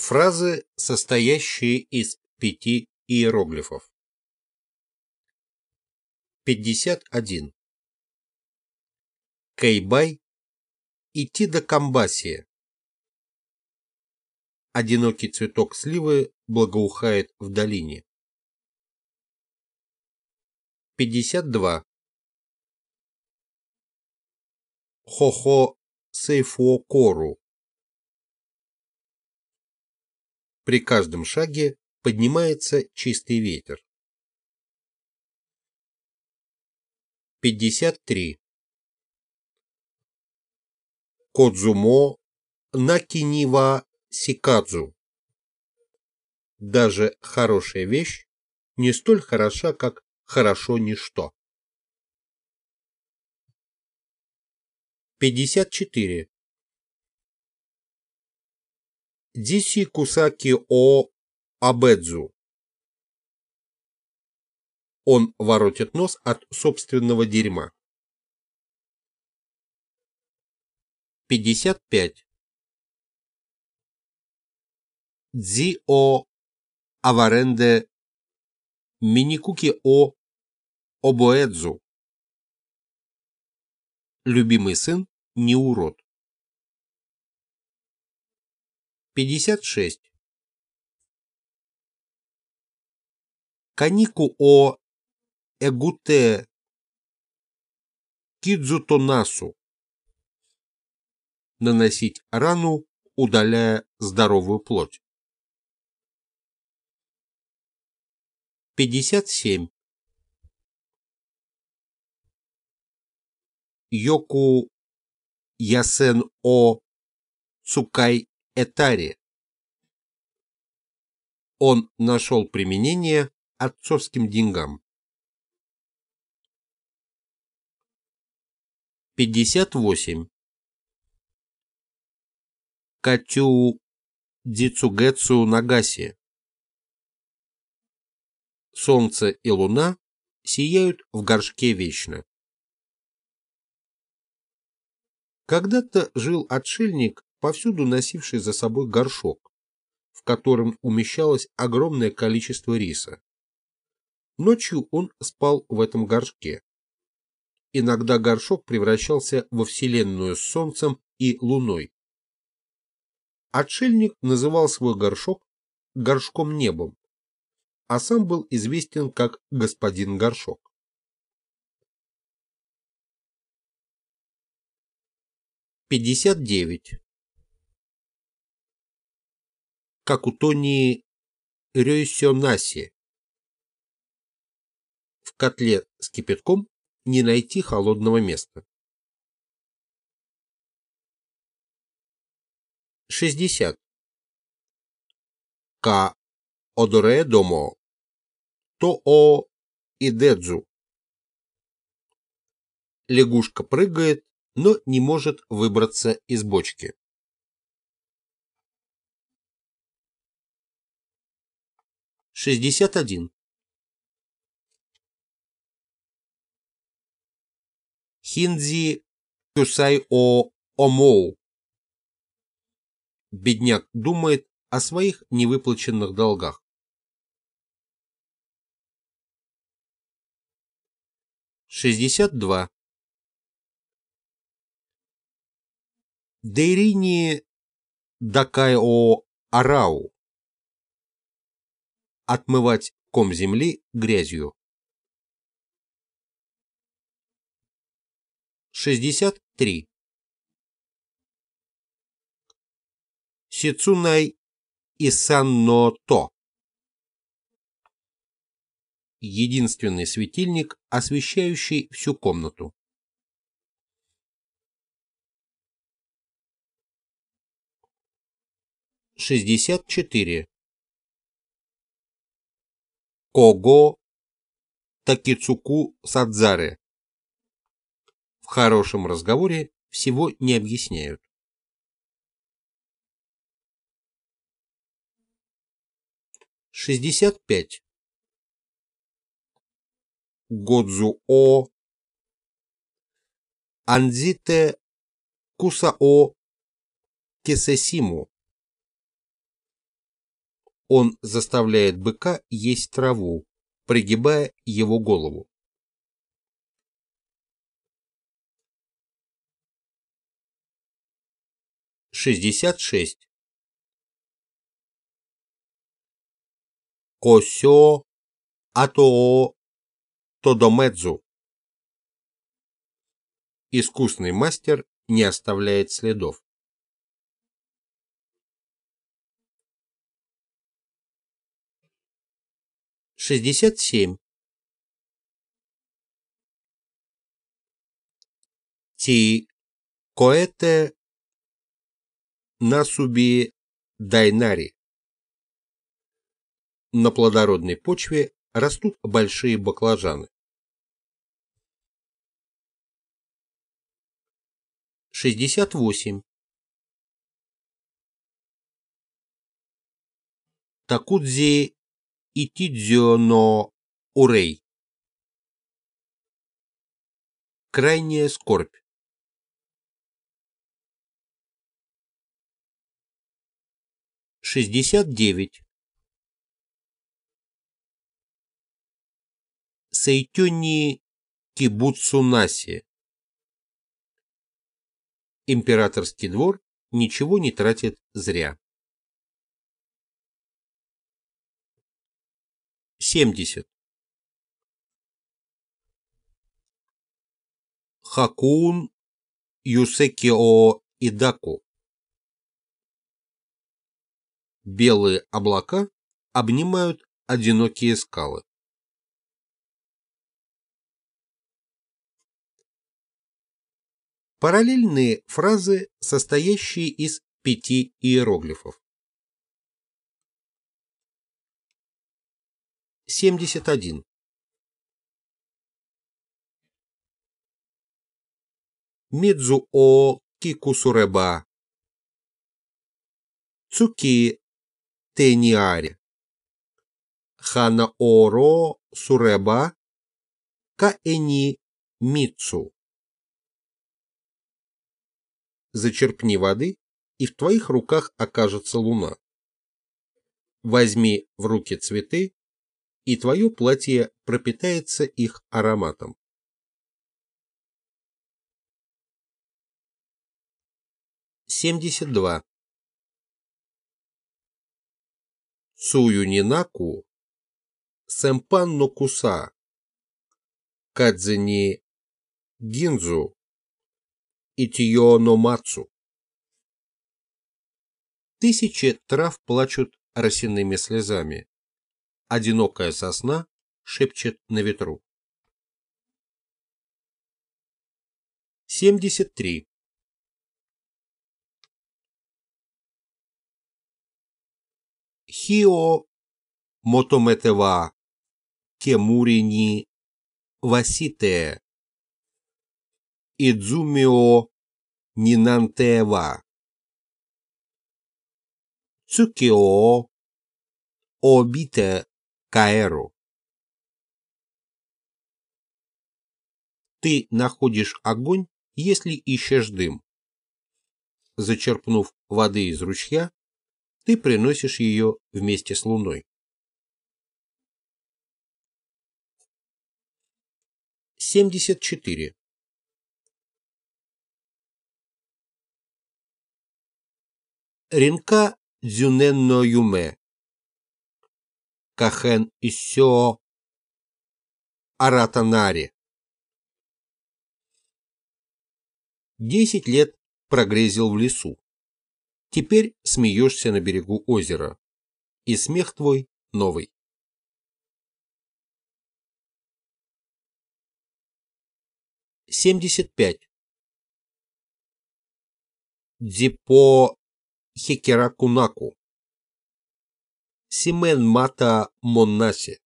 Фразы, состоящие из пяти иероглифов. 51. Кейбай. Идти до Камбасия. Одинокий цветок сливы благоухает в долине. 52. Хохо Сейфуокору. При каждом шаге поднимается чистый ветер. 53. Кодзумо Накинива Сикадзу. Даже хорошая вещь не столь хороша, как хорошо ничто. 54. Диси Кусаки О Абэдзу. Он воротит нос от собственного дерьма. 55. Дзи О Аваренде Миникуки О Обоэдзу. Любимый сын не урод. 56. Канику о эгуте кидзутонасу. Наносить рану, удаляя здоровую плоть. 57. Йоку Ясен О Цукай Этари. Он нашел применение отцовским деньгам. 58. Катю Дицугэцу Нагаси. Солнце и луна сияют в горшке вечно. Когда-то жил отшельник повсюду носивший за собой горшок, в котором умещалось огромное количество риса. Ночью он спал в этом горшке. Иногда горшок превращался во вселенную с солнцем и луной. Отшельник называл свой горшок горшком небом, а сам был известен как господин горшок. Пятьдесят девять как у Тони Рёйсёнаси. В котле с кипятком не найти холодного места. 60. Ка одоре домо. То о идедзу. Лягушка прыгает, но не может выбраться из бочки. 61. Хиндзи Кюсай о Омоу. Бедняк думает о своих невыплаченных долгах. Шестьдесят два. Дейрини Дакай о Арау отмывать ком земли грязью. 63. Сицунай Исанно-то. Единственный светильник, освещающий всю комнату. Шестьдесят четыре. Кого Такицуку Садзаре. В хорошем разговоре всего не объясняют. Шестьдесят пять. Годзу-о Анзите Куса-о Кесесиму Он заставляет быка есть траву, пригибая его голову. Шестьдесят шесть. Косё Атоо Тодомедзу. Искусный мастер не оставляет следов. Шестьдесят семь. Ти коэте насуби дайнари. На плодородной почве растут большие баклажаны. Шестьдесят восемь. Такудзи Итидзё но Урей. Крайняя скорбь. Шестьдесят девять. Сейтюни Кибуцунаси. Императорский двор ничего не тратит зря. 70. Хакун Юсекио Идаку. Белые облака обнимают одинокие скалы. Параллельные фразы, состоящие из пяти иероглифов. 71. Мидзу о кикусуреба. Цуки тениари. Хана оро суреба. Каэни мицу зачерпни воды, и в твоих руках окажется луна. Возьми в руки цветы, и твое платье пропитается их ароматом. Семьдесят два. Сую Нинаку, Сэмпанно Куса, Кадзини Гинзу, Итиё Мацу. Тысячи трав плачут росяными слезами. Одинокая сосна шепчет на ветру. 73. Хио Мотометева Кемури Васите Идзумио Нинантева. Цукио Обите Каэру. Ты находишь огонь, если ищешь дым. Зачерпнув воды из ручья, ты приносишь ее вместе с луной. Семьдесят четыре. Ринка дзюненно юме. Кахен иссё аратанари. Десять лет прогрезил в лесу. Теперь смеешься на берегу озера. И смех твой новый. Семьдесят пять. Дзипо Хекеракунаку. Симен Мата Моннаси.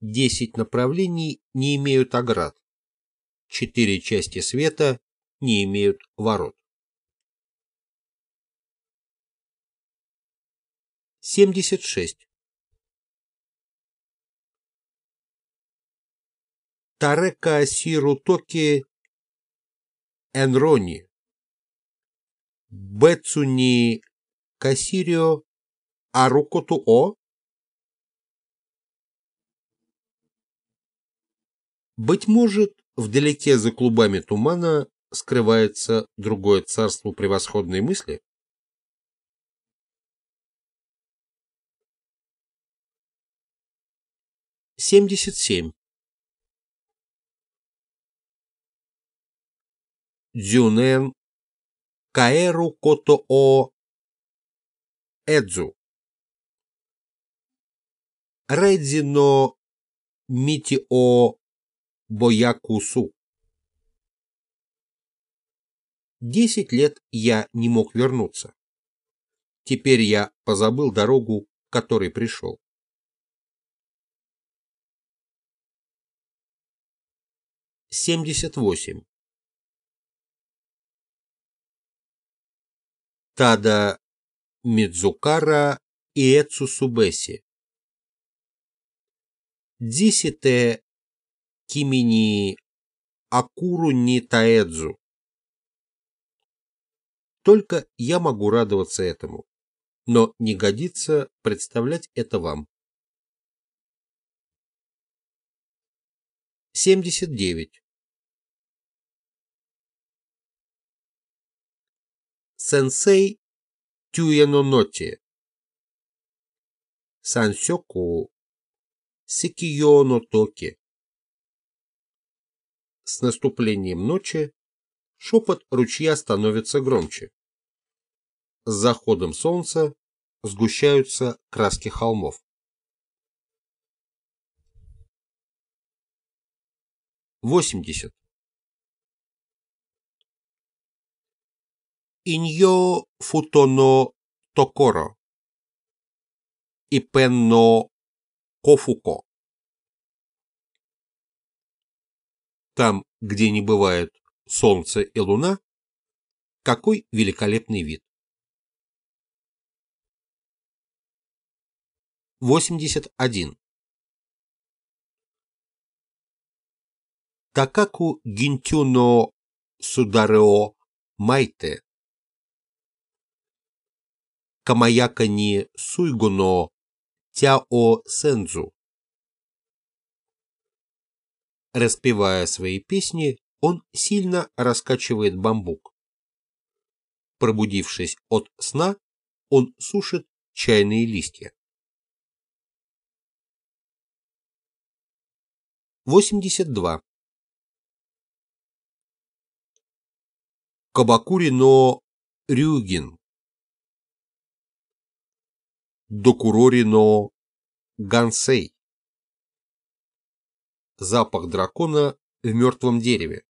Десять направлений не имеют оград. Четыре части света не имеют ворот. 76. Тарека Сирутоки Энрони Бэцуни Кассирио Арукотуо? Быть может, вдалеке за клубами тумана скрывается другое царство превосходной мысли? Семьдесят семь. Дзюнен Каэру Кото О Эдзу Редзино Митио Боякусу Десять лет я не мог вернуться. Теперь я позабыл дорогу, которой пришел. Семьдесят восемь. Тада Мидзукара и Эцусубеси. Дисите Кимини Акуру ни Таэдзу. Только я могу радоваться этому, но не годится представлять это вам. 79. Сенсей Тюяноноти Сансёку Сикиёно Токи С наступлением ночи шепот ручья становится громче. С заходом солнца сгущаются краски холмов. Восемьдесят. Иньо футоно токоро. Ипенно кофуко. Там, где не бывает солнце и луна, какой великолепный вид. 81. Такаку гинтюно сударео майте. Камаяка ни суйгуно тяо сензу. Распевая свои песни, он сильно раскачивает бамбук. Пробудившись от сна, он сушит чайные листья. 82. Кабакури но Рюгин. Докурори но Гансей. Запах дракона в мертвом дереве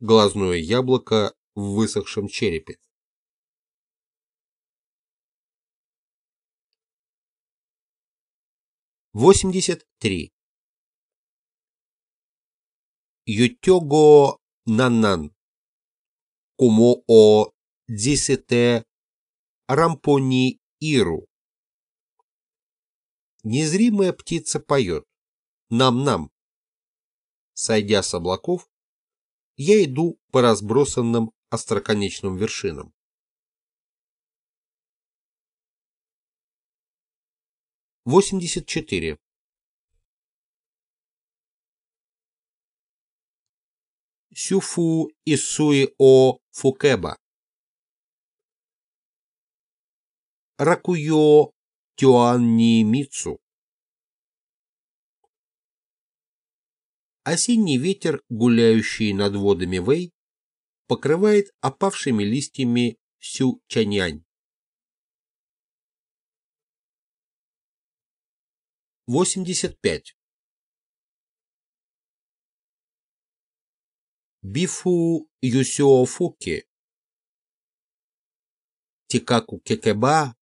глазное яблоко в высохшем черепе. Восемьдесят три. Ютёго нанан. Кумо о десете рампони иру. Незримая птица поет. Нам-нам. Сойдя с облаков, я иду по разбросанным остроконечным вершинам. Восемьдесят четыре. Сюфу Исуи О Фукеба. Ракуйо Тюанни Мицу. Осенний ветер, гуляющий над водами Вэй, покрывает опавшими листьями. Восемьдесят пять. Бифу Юсюофуки Тикаку Кекеба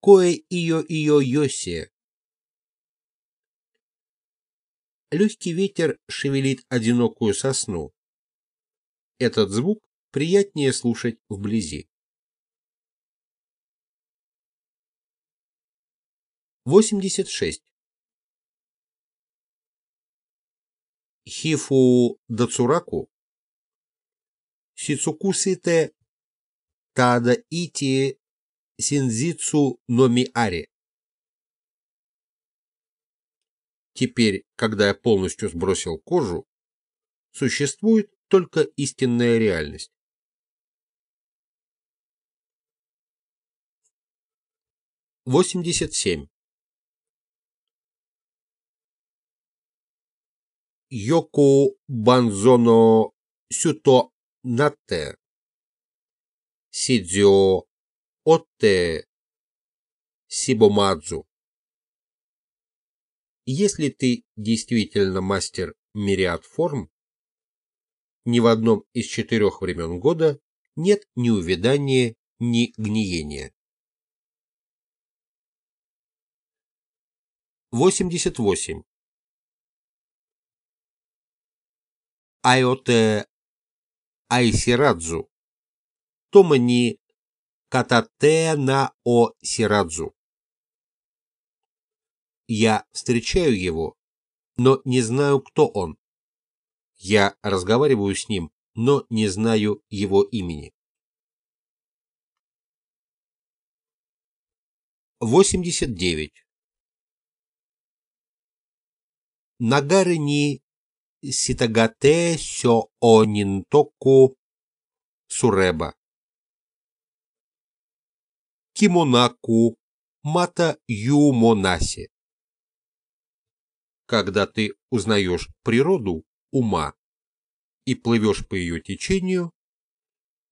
Кое Ио Ио Йоси Легкий ветер шевелит одинокую сосну. Этот звук приятнее слушать вблизи. 86. Хифу дацураку Сицукусите Тада Ити синзицу номиаре. Теперь, когда я полностью сбросил кожу, существует только истинная реальность. Восемьдесят семь. Йоку банзоно сюто нате. Сидзё отте сибомадзу. Если ты действительно мастер мириад форм, ни в одном из четырех времен года нет ни увядания, ни гниения. 88. Айоте Айсирадзу. Томани Катате на О Сирадзу. Я встречаю его, но не знаю, кто он. Я разговариваю с ним, но не знаю его имени. 89. Нагары ни ситагате сё о нинтоку суреба. Кимонаку мата юмонаси когда ты узнаешь природу ума и плывешь по ее течению,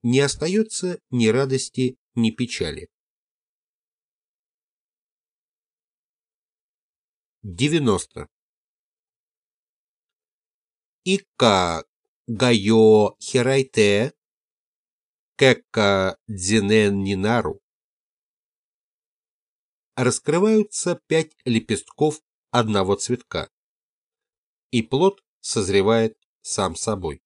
не остается ни радости, ни печали. 90. Ика гайо хирайте кэкка дзинен нинару. Раскрываются пять лепестков одного цветка, и плод созревает сам собой.